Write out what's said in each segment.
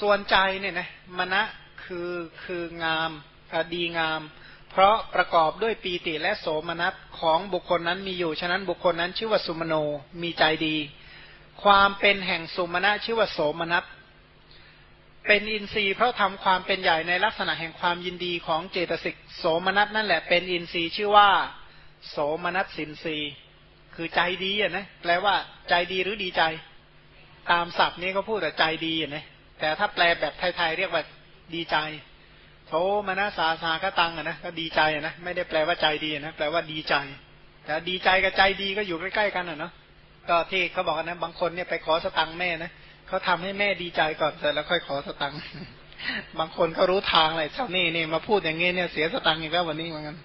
ส่วนใจเนี่ยนะมณะคือคืองามดีงาม เพราะประกอบด้วยปีติและโสมนัสของบุคคลนั้นมีอยู่ ฉะนั้นบุคคลนั้นชื่อว่าสุมโนมีใจดี ความเป็นแห่งสุมณะชื่อว่าโสมนัสเป็นอินทรีย์เพราะทำความเป็นใหญ่ในลักษณะแห่งความยินดีของเจตสิกโสมนัสนั่นแหละเป็นอินทรีย์ชื่อว่า โสมนัสสินทรีย์คือใจดีอะนะแปลว่าใจดีหรือดีใจ ตามศัพท์นี้เขาพูดแต่ใจดีอะนะ แต่ถ้าแปลแบบไทยๆเรียกว่าดีใจโสมนัสาสาก็ตังอะนะก็ดีใจอะนะไม่ได้แปลว่าใจดีนะแปลว่าดีใจ แต่ดีใจกับใจดีก็อยู่ใกล้ๆกันอะเนาะก็ที่เขาบอกนะบางคนเนี่ยไปขอสตังค์แม่นะเขาทำให้แม่ดีใจก่อนเสร็จแล้วค่อยขอสตังค์บางคนเขารู้ทางเลยเจ้านี่นี่มาพูดอย่างงี้เนี่ยเสียสตังค์อีกแล้ววันนี้เหมือนกัน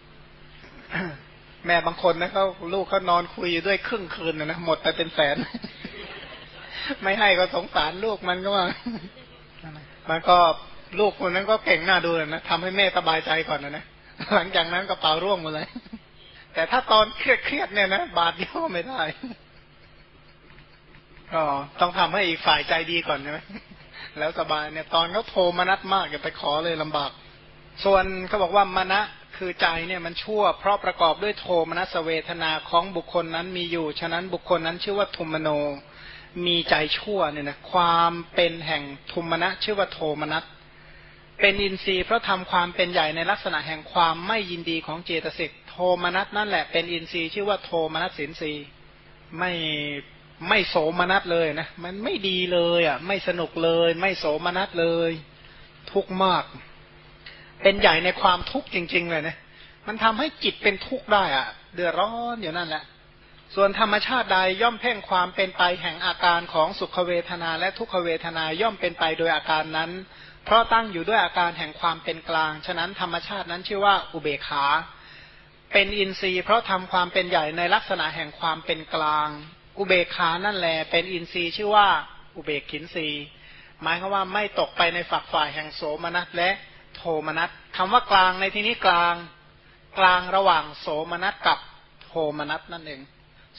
แม่บางคนนะเขาลูกเขานอนคุยอยู่ด้วยครึ่งคืนนะนะหมดไปเป็นแสน ไม่ให้ก็สงสารลูกมันก็ว่า มันก็ลูกคนนั้นก็เก่งหน้าดูนะทำให้แม่สบายใจก่อนนะนะหลังจากนั้นก็เป่าร่วงหมดเลย แต่ถ้าตอนเครียดๆเนี่ยนะบาดเดียวไม่ได้ก็ต้องทำให้อีกฝ่ายใจดีก่อนใช่ไหมแล้วสบายเนี่ย ตอนเขาโทรมานัดมากอย่าไปขอเลยลำบาก ส่วนเขาบอกว่ามณะคือใจเนี่ยมันชั่ว เพราะประกอบด้วยโทมนัสเวทนาของบุคคลนั้นมีอยู่ ฉะนั้นบุคคลนั้นชื่อว่าทุมโน มีใจชั่วเนี่ยนะความเป็นแห่งทุมณะชื่อว่าโทมนัสเป็นอินทรีย์เพราะทำความเป็นใหญ่ในลักษณะแห่งความไม่ยินดีของเจตสิกโทมนัสนั่นแหละเป็นอินทรีย์ชื่อว่าโทมนัสสินทรีย์ไม่ไม่โสมนัสเลยนะมันไม่ดีเลยอะ ไม่สนุกเลย ไม่โสมนัสเลย ทุกข์มาก เป็นใหญ่ในความทุกข์จริง ๆ เลยนะมันทำให้จิตเป็นทุกข์ได้อะ เดือดร้อนอยู่นั่นแหละ ส่วนธรรมชาติใดย่อมเพ่งความเป็นไปแห่งอาการของสุขเวทนาและทุกขเวทนาย่อมเป็นไปโดยอาการนั้น เพราะตั้งอยู่ด้วยอาการแห่งความเป็นกลาง ฉะนั้นธรรมชาตินั้นชื่อว่าอุเบกขา เป็นอินทรีย์เพราะทำความเป็นใหญ่ในลักษณะแห่งความเป็นกลาง อุเบกขานั่นแหละเป็นอินทรีย์ชื่อว่าอุเบกขินทรีย์หมายความว่าไม่ตกไปในฝักฝ่ายแห่งโสมนัสและโทมนัสคำว่ากลางในที่นี้กลาง กลางระหว่างโสมนัสกับโทมนัสนั่นเอง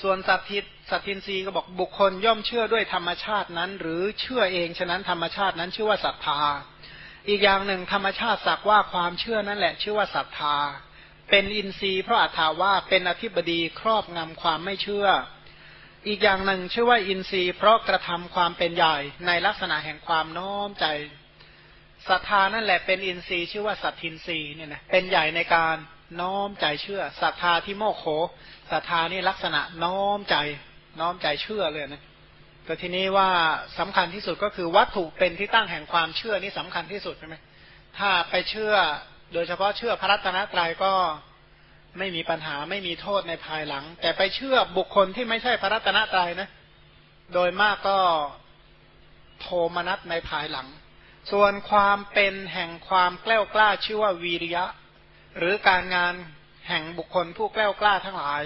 ส่วนสัตทิสัตทินรีก็บอกบุคคลย่อมเชื่อด้วยธรรมชาตินั้น หรือเชื่อเองฉะนั้นธรรมชาตินั้นชื่อว่าศรัทธา อีกอย่างหนึ่งธรรมชาติสักว่าความเชื่อนั่นแหละ ชื่อว่าศรัทธา เป็นอินทรีย์เพราะอัตถาว่าเป็นอธิบดีครอบงำความไม่เชื่อ อีกอย่างหนึ่งชื่อว่าอินทรีย์เพราะกระทำความเป็นใหญ่ในลักษณะแห่งความน้อมใจ ศรัทธานั่นแหละเป็นอินทรีย์ชื่อว่าสัตทินทรีย์เนี่ยนะเป็นใหญ่ในการน้อมใจเชื่อศรัทธาที่โมโขศรัทธานี่ลักษณะน้อมใจน้อมใจเชื่อเลยนะแต่ทีนี้ว่าสำคัญที่สุดก็คือวัตถุเป็นที่ตั้งแห่งความเชื่อนี่สำคัญที่สุดใช่ไหมถ้าไปเชื่อโดยเฉพาะเชื่อพระรัตนตรัยก็ไม่มีปัญหาไม่มีโทษในภายหลัง แต่ไปเชื่อบุคคลที่ไม่ใช่พระรัตนตรัยนะ โดยมากก็โทมนัสในภายหลัง ส่วนความเป็นแห่งความแกล้วกล้าชื่อว่าวีริยะ หรือการงานแห่งบุคคลผู้แกล้วกล้าทั้งหลาย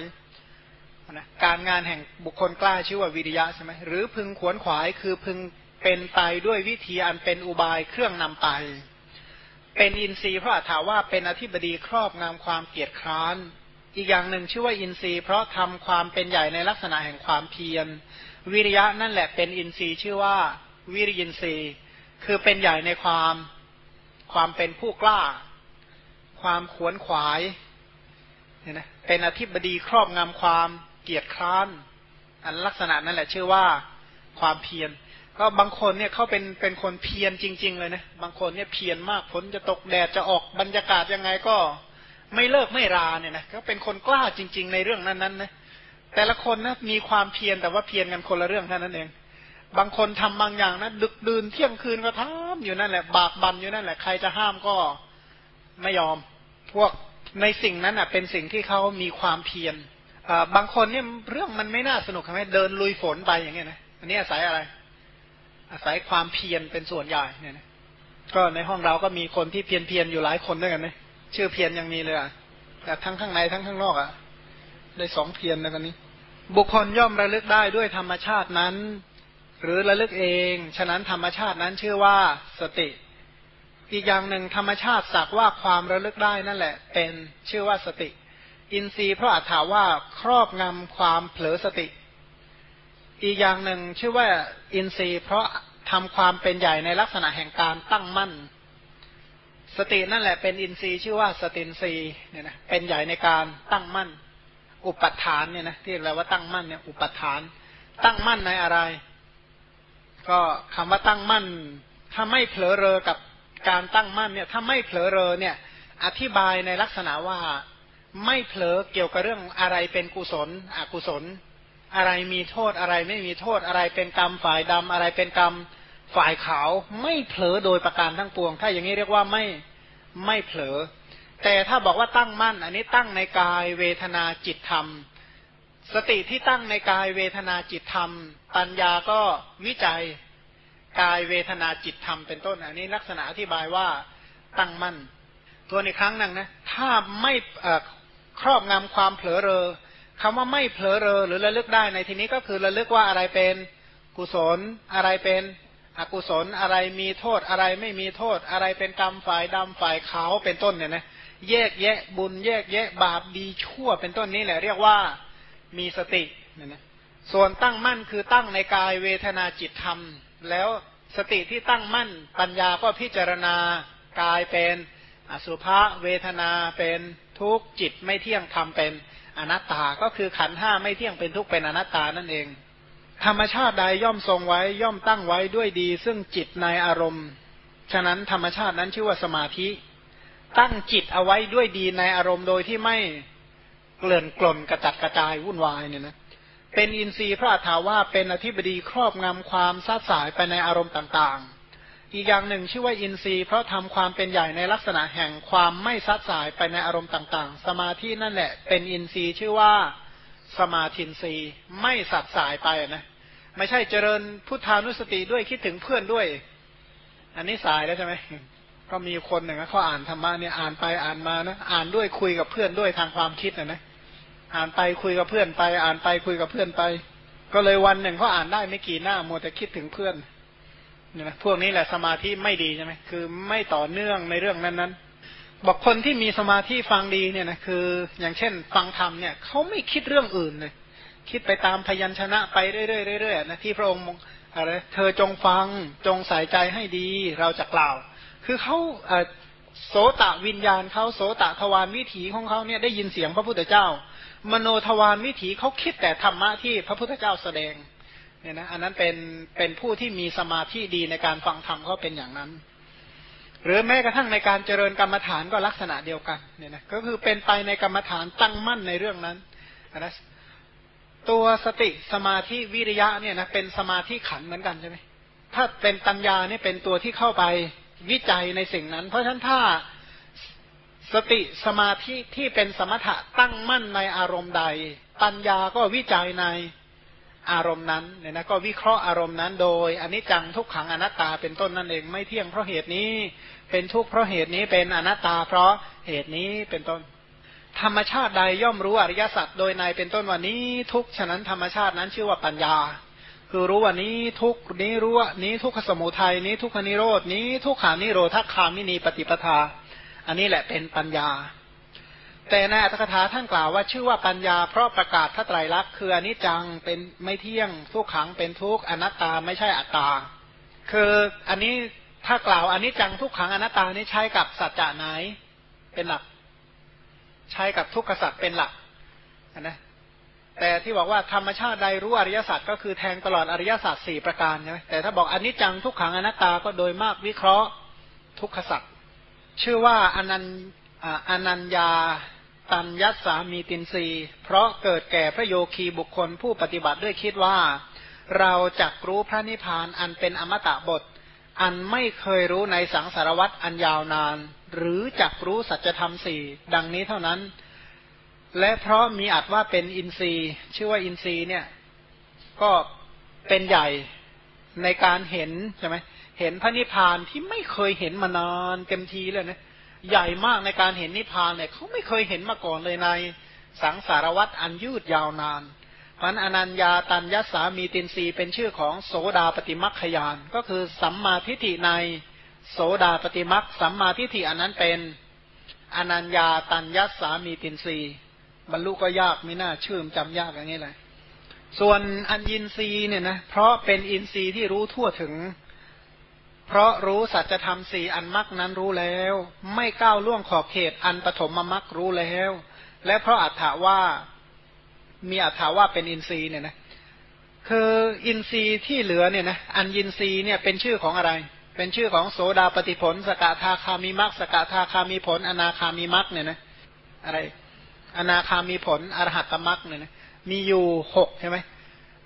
นะการงานแห่งบุคคลกล้าชื่อว่าวิริยะใช่ไหมหรือพึงขวนขวายคือพึงเป็นไปด้วยวิธีอันเป็นอุบายเครื่องนำไป เป็นอินทรีย์เพราะถาว่าเป็นอธิบดีครอบงามความเกียจคร้าน อีกอย่างหนึ่งชื่อว่าอินทรีย์เพราะทำความเป็นใหญ่ในลักษณะแห่งความเพียร วิริยะนั่นแหละเป็นอินทรีย์ชื่อว่าวิริยินทรีย์ คือเป็นใหญ่ในความความเป็นผู้กล้า ความขวนขวายเนี่ยนะเป็นอธิบดีครอบงำความเกียจคร้าน อันลักษณะนั่นแหละชื่อว่าความเพียรก็บางคนเนี่ยเขาเป็นเป็นคนเพียรจริง ๆ เลยนะบางคนเนี่ยเพียรมากฝนจะตกแดดจะออกบรรยากาศยังไงก็ไม่เลิกไม่ราเนี่ยนะเขาเป็นคนกล้าจริง ๆ ในเรื่องนั้นๆนะแต่ละคนนะมีความเพียรแต่ว่าเพียรกันคนละเรื่องเท่านั้นเอง บางคนทำบางอย่างนะดึกดื่นเที่ยงคืนก็ทำอยู่นั่นแหละ บากบันอยู่นั่นแหละ ใครจะห้ามก็ไม่ยอม พวกในสิ่งนั้นอะ เป็นสิ่งที่เขามีความเพียรบางคนเนี่ยเรื่องมันไม่น่าสนุกใช่ไหมเดินลุยฝนไปอย่างเงี้ยนะอันนี้อาศัยอะไร อาศัยความเพียรเป็นส่วนใหญ่เนี่ยนะก็ในห้องเราก็มีคนที่เพียรเพียรอยู่หลายคนด้วยกันนะชื่อเพียรยังมีเลยอะแต่ทั้งข้างในทั้งข้างนอกอะได้สองเพียรในวันนี้ บุคคลย่อมระลึกได้ด้วยธรรมชาตินั้น หรือระลึกเอง ฉะนั้นธรรมชาตินั้นชื่อว่าสติ อีกอย่างหนึ่งธรรมชาติสักว่าความระลึกได้นั่นแหละ เป็นชื่อว่าสติ อินทรีย์เพราะอาถาว่าครอบงำความเผลอสติ อีกอย่างหนึ่งชื่อว่าอินทรีย์ เพราะทำความเป็นใหญ่ในลักษณะแห่งการตั้งมั่น สตินั่นแหละเป็นอินทรีย์ชื่อว่าสตินทรีย์เนี่ยนะเป็นใหญ่ในการตั้งมั่น อุปทานเนี่ยนะที่เราว่าตั้งมั่นเนี่ยอุปทาน ตั้งมั่นในอะไร ก็คำว่าตั้งมั่น ถ้าไม่เผลอเรอกับการตั้งมั่นเนี่ย ถ้าไม่เผลอเรอเนี่ย อธิบายในลักษณะว่าไม่เผลอเกี่ยวกับเรื่องอะไรเป็นกุศล อกุศล อะไรมีโทษอะไรไม่มีโทษอะไรเป็นกรรมฝ่ายดำอะไรเป็นกรรมฝ่ายขาว ไม่เผลอโดยประการทั้งปวง ถ้าอย่างนี้เรียกว่าไม่ไม่เผลอ แต่ถ้าบอกว่าตั้งมั่น อันนี้ตั้งในกายเวทนาจิตธรรม สติที่ตั้งในกายเวทนาจิตธรรม ปัญญาก็วิจัยกายเวทนาจิตธรรมเป็นต้น อันนี้ลักษณะอธิบายว่าตั้งมั่นตัวในครั้งนั้นนะถ้าไม่ครอบงำความเผลอเรอคำว่าไม่เผลอเรอหรือระลึกได้ในที่นี้ก็คือระลึกว่าอะไรเป็นกุศล อะไรเป็นอกุศลอะไรมีโทษอะไรไม่มีโทษ อะไรเป็นกรรมฝ่ายดำฝ่ายขาวเป็นต้นเนี่ยนะแยกแยะบุญแยกแยะบาปดีชั่วเป็นต้นนี้แหละเรียกว่า มีสติเนี่ยนะส่วนตั้งมั่นคือตั้งในกายเวทนาจิตธรรม แล้วสติที่ตั้งมั่นปัญญาก็พิจารณากายเป็นอสุภะเวทนาเป็นทุกจิตไม่เที่ยงทำเป็นอนัตตาก็คือขันห้าไม่เที่ยงเป็นทุกเป็นอนัตตานั่นเอง ธรรมชาติใดย่อมทรงไว้ย่อมตั้งไว้ด้วยดี ซึ่งจิตในอารมณ์ ฉะนั้นธรรมชาตินั้นชื่อว่าสมาธิ ตั้งจิตเอาไว้ด้วยดีในอารมณ์โดยที่ไม่ เกลื่อนกล่นกระจัดกระจายวุ่นวายเนี่ยนะเป็นอินทรีย์พระอัฏฐาว่าเป็นอธิบดีครอบงำความซาสายไปในอารมณ์ต่างๆ อีกอย่างหนึ่งชื่อว่าอินทรีย์เพราะทำความเป็นใหญ่ในลักษณะแห่งความไม่ซัดสายไปในอารมณ์ต่างๆ สมาธินั่นแหละ เป็นอินทรีย์ชื่อว่าสมาธินทรีย์ไม่สัดสายไปนะไม่ใช่เจริญพุทธานุสติด้วยคิดถึงเพื่อนด้วย อันนี้สายแล้วใช่ไหมก็มีคนหนึ่งเขาอ่านธรรมะเนี่ยอ่านไปอ่านมานะอ่านด้วยคุยกับเพื่อนด้วยทางความคิดนะนะ อ่านไปคุยกับเพื่อนไป อ่านไปคุยกับเพื่อนไป ก็เลยวันหนึ่งเขาอ่านได้ไม่กี่หน้ามัวแต่คิดถึงเพื่อนเนี่ยนะพวกนี้แหละสมาธิไม่ดีใช่ไหมคือไม่ต่อเนื่องในเรื่องนั้นๆบอกคนที่มีสมาธิฟังดีเนี่ยนะคือ อย่างเช่น ฟังธรรมเนี่ยเขาไม่คิดเรื่องอื่นเลยคิดไปตามพยัญชนะไปเรื่อยๆๆนะที่พระองค์อะไรเธอจงฟังจงใส่ใจให้ดีเราจะกล่าว คือเขา โสตะวิญญาณเขาโสตะทวารวิถีของเขาเนี่ยได้ยินเสียงพระพุทธเจ้า มโนทวารวิถีเขาคิดแต่ธรรมะที่พระพุทธเจ้าแสดงเนี่ยนะอันนั้นเป็นเป็นผู้ที่มีสมาธิดีในการฟังธรรมเขาเป็นอย่างนั้น หรือแม้กระทั่งในการเจริญกรรมฐานก็ลักษณะเดียวกันเนี่ยนะก็คือเป็นไปในกรรมฐานตั้งมั่นในเรื่องนั้นนะตัวสติสมาธิวิริยะเนี่ยนะเป็นสมาธิขันเหมือนกันใช่ไหมถ้าเป็นปัญญาเนี่ยเป็นตัวที่เข้าไป วิจัยในสิ่งนั้น เพราะฉะนั้นถ้าสติสมาธิที่เป็นสมถะตั้งมั่นในอารมณ์ใด ปัญญาก็วิจัยในอารมณ์นั้นเนี่ยนะก็วิเคราะห์อารมณ์นั้นโดยอันนี้จังทุกขังอนัตตาเป็นต้นนั่นเองไม่เที่ยงเพราะเหตุนี้ เป็นทุกข์เพราะเหตุนี้เป็นอนัตตา เพราะเหตุนี้เป็นต้น ธรรมชาติใดย่อมรู้อริยสัจโดยในเป็นต้นวันนี้ทุกฉะนั้นธรรมชาตินั้นชื่อว่าปัญญา คือรู้ว่านี้ทุกนี้รู้ว่านี้ทุกขสมุทัยนี้ทุกขนิโรดนี้ทุกขานิโรธคามินีปฏิปทา อันนี้แหละเป็นปัญญา แต่ในอัตถกถาท่านกล่าวว่าชื่อว่าปัญญาเพราะประกาศพระไตรลักษณ์คืออนิจจังเป็นไม่เที่ยงทุกขังเป็นทุกอนัตตาไม่ใช่อัตตา คืออันนี้ถ้ากล่าวอนิจจังทุกขังอนัตตานี้ใช้กับสัจจะไหนเป็นหลัก ใช้กับทุกขสัจเป็นหลักนะ แต่ที่บอกว่าธรรมชาติใดรู้อริยสัจก็คือแทงตลอดอริยสัจสี่ประการใช่ไหมแต่ถ้าบอกอนิจจังทุกขังอนัตตาก็โดยมากวิเคราะห์ทุกขสัจชื่อว่าอนันอนัญญาตัญยัสสามีตินรีเพราะเกิดแก่พระโยคีบุคคลผู้ปฏิบัติด้วยคิดว่า เราจักรู้พระนิพพานอันเป็นอมตะบท อันไม่เคยรู้ในสังสารวัตรอันยาวนาน หรือจักรู้สัจธรรมสี่ดังนี้เท่านั้น และเพราะมีอัดว่าเป็นอินทรีย์ ชื่อว่าอินทรีย์เนี่ย ก็เป็นใหญ่ในการเห็นใช่ไหมเห็นพระนิพพานที่ไม่เคยเห็นมานานเต็มทีเลยนะใหญ่มากในการเห็นนิพพานเนี่ยเขาไม่เคยเห็นมาก่อนเลยในสังสารวัตรอันยืดยาวนานมันอนัญญาตัญญสามีตินรีเป็นชื่อของโสดาปฏิมักขยาน ก็คือสัมมาทิฏฐิในโสดาปฏิมักสัมมาทิฏฐิอันนั้นเป็นอนัญญาตัญญสามีตินรี บรรลุก็ยากไม่น่าชื่มจำยากอย่างนี้เลยส่วนอัญญินรีเนี่ยนะเพราะเป็นอินทรีย์ที่รู้ทั่วถึง เพราะรู้สัจธรรมสี่อันมักนั้นรู้แล้ว ไม่ก้าวล่วงขอบเขตอันปฐมมักรู้แล้ว และเพราะอัฏฐาว่ามีอัฏฐาว่าเป็นอินทรีย์เนี่ยนะคืออินทรีย์ที่เหลือเนี่ยนะอันยินทรีย์เนี่ยเป็นชื่อของอะไร เป็นชื่อของโสดาปฏิผล สกทาคามีมักสกทาคามีผล อนาคามีมักเนี่ยนะอะไร อนาคามีผลอรหัตตมักเนี่ยนะมีอยู่หกใช่ไหม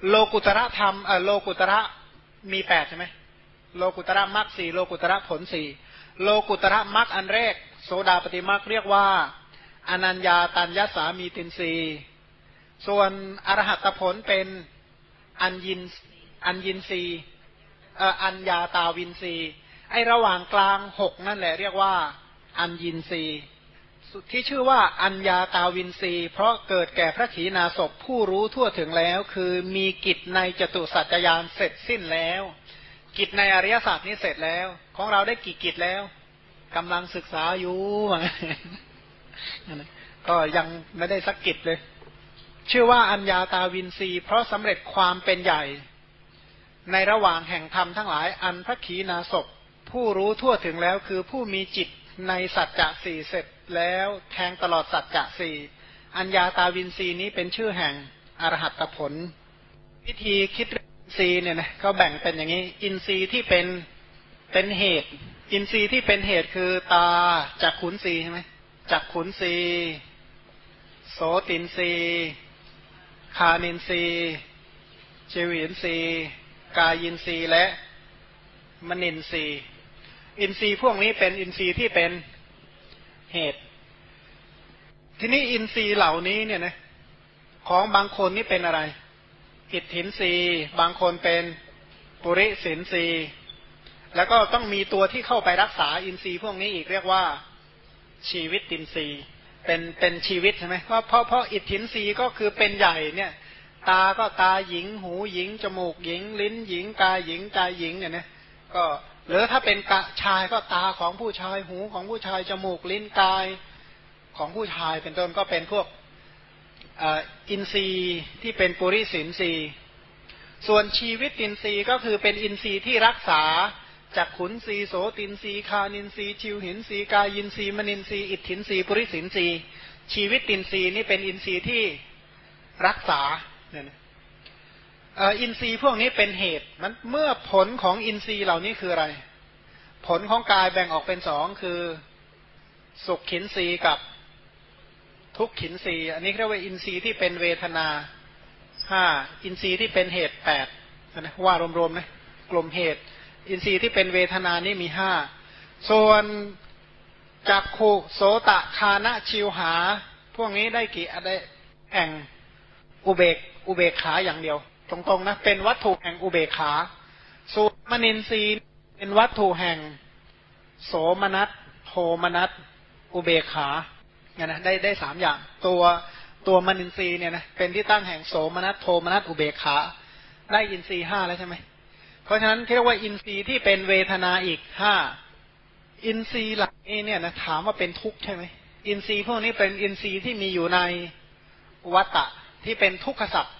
โลกุตระธรรมเออโลกุตระมีแปดใช่ไหมโลกุตระมักสี่โลกุตระผลสี่โลกุตระมักอันแรก โสดาปฏิมักเรียกว่า อนัญญาตัญญาสามีตินรีส่วนอรหัตผลเป็นอัญญินอัญญินรีเอ่ออัญญาตาวินรีไอระหว่างกลางหกนั่นแหละเรียกว่า อัญญินรี ที่ชื่อว่าอัญญาตาวินรีเพราะเกิดแก่พระขีณาสพผู้รู้ทั่วถึงแล้ว คือมีกิจในจตุสัจจยานเสร็จสิ้นแล้ว กิจในอริยศาสตร์นี้เสร็จแล้ว ของเราได้กี่กิจแล้วกำลังศึกษาอยู่ก็ยังไม่ได้สักกิจเลย ชื่อว่าอัญญาตาวินรีเพราะสำเร็จความเป็นใหญ่ ในระหว่างแห่งธรรมทั้งหลายอันพระขีณาสพผู้รู้ทั่วถึงแล้วคือผู้มีจิต ในสัจจะสี่เสร็จแล้วแทงตลอดสัจจะสี่อัญญาตาวินรีนี้เป็นชื่อแห่งอรหัตผล วิธีคิดอินทรีย์เนี่ยนะเขาแบ่งเป็นอย่างนี้ อินทรีย์ที่เป็นเป็นเหตุ อินทรีย์ที่เป็นเหตุคือตาจักขุนทรีย์ใช่ไหมจักขุนทรีย์โสตินทรีย์ฆานินทรีย์ชิวหินทรีย์กายินทรีย์และมนินทรีย์ อินทรีย์พวกนี้เป็นอินทรีย์ที่เป็นเหตุ ทีนี้อินทรีย์เหล่านี้เนี่ยนะของบางคนนี่เป็นอะไร อิทธินทรีย์บางคนเป็นปุริสินทรีย์แล้วก็ต้องมีตัวที่เข้าไปรักษาอินทรีย์พวกนี้อีกเรียกว่าชีวิตอินทรีย์เป็นเป็นชีวิตใช่ไหมเพราะเพราะเพราะอิทธินรีก็คือเป็นใหญ่เนี่ย ตาก็ตาหญิง หูหญิง จมูกหญิง ลิ้นหญิง กายหญิงใจหญิงเนี่ยนะ ก็ หรือถ้าเป็นกะชายก็ตาของผู้ชายหูของผู้ชายจมูกลิ้นกายของผู้ชายเป็นต้นก็เป็นพวกอินทรีย์ที่เป็นปุริสินทรีย์ส่วนชีวิตอินทรีย์ก็คือเป็นอินทรีย์ที่รักษาจักขุนทรีย์โสตินทรีย์ฆานินทรีย์ชิวหินทรีย์กายินทรีย์มนินทรีย์อิตถินทรีย์ปุริสินทรีย์ชีวิตอินทรีย์นี่เป็นอินทรีย์ที่รักษาเนี่ย อินทรีย์พวกนี้เป็นเหตุมันเมื่อผลของอินทรีย์เหล่านี้คืออะไร ผลของกายแบ่งออกเป็นสองคือสุขขินทรีย์กับทุกขินทรีย์อันนี้เรียกว่าอินทรีย์ที่เป็นเวทนาห้าอินทรีย์ที่เป็นเหตุแปดนะว่ารวมๆนะกลุ่มเหตุ อินทรีย์ที่เป็นเวทนานี่มีห้าส่วนจักขุโสตะคานะชิวหา พวกนี้ได้กี่อะไรแห่งอุเบกอุเบกขาอย่างเดียว ตรงๆนะ เป็นวัตถุแห่งอุเบกขาสูตรมนินทรีย์เป็นวัตถุแห่ง โสมนัสโทมนัสอุเบกขาเนี่ยนะได้ได้สามอย่าง ตัวตัวมนินทรีย์เนี่ยนะเป็นที่ตั้งแห่งโสมนัสโทมนัสอุเบกขา ได้อินทรีย์ห้าแล้วใช่ไหมเพราะฉะนั้นเรียกว่าอินทรีย์ที่เป็นเวทนาอีกห้าอินทรีย์หลักนี้เนี่ยนะถามว่าเป็นทุกข์ใช่ไหมอินทรีย์พวกนี้เป็นอินทรีย์ที่มีอยู่ในวัตตะที่เป็นทุกขสัตว์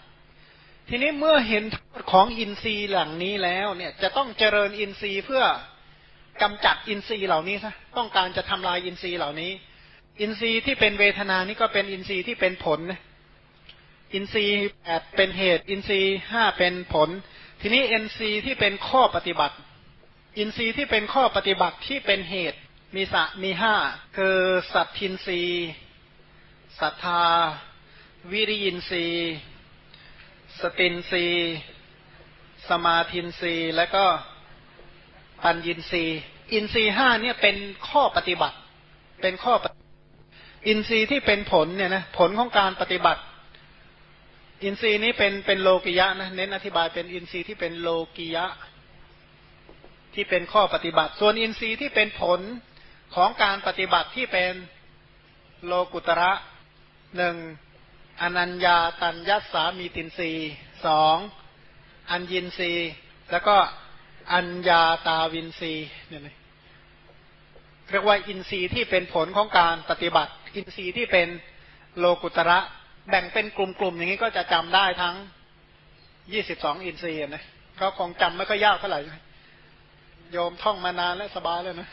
ทีนี้เมื่อเห็นโทษของอินทรีย์หลังนี้แล้วเนี่ยจะต้องเจริญอินทรีย์เพื่อกำจัดอินทรีย์เหล่านี้ซะต้องการจะทำลายอินทรีย์เหล่านี้ อินทรีย์ที่เป็นเวทนานี่ก็เป็นอินทรีย์ที่เป็นผล อินทรีย์แปดเป็นเหตุ อินทรีย์ห้าเป็นผล ทีนี้อินทรีย์ที่เป็นข้อปฏิบัติ อินทรีย์ที่เป็นข้อปฏิบัติที่เป็นเหตุมีสะมีห้าคือสัตทินทรีย์ศรัทธา วิริยินทรีย์ สตินทรีย์ สมาธินทรีย์ และก็ปัญญินทรีย์ อินทรีย์ห้าเนี่ยเป็นข้อปฏิบัติ เป็นข้ออินทรีย์ที่เป็นผลเนี่ยนะผลของการปฏิบัติ อินทรีย์นี้เป็นเป็นโลกิยะนะเน้นอธิบายเป็นอินทรีย์ที่เป็นโลกิยะ ที่เป็นข้อปฏิบัติ ส่วนอินทรีย์ที่เป็นผลของการปฏิบัติที่เป็นโลกุตระหนึ่ง อนัญญาตัญญัสามีตินรีสองอัญญินรีแล้วก็อัญญาตาวินรีเนี่ยเรียกว่าอินทรีย์ที่เป็นผลของการปฏิบัติ อินทรีย์ที่เป็นโลกุตระแบ่งเป็นกลุ่มๆอย่างนี้ก็จะจำได้ทั้งยี่สิบสองอินทรีย์นะก็คงจำไม่ค่อยยากเท่าไหร่โยมท่องมานานแล้วสบายแล้วนะ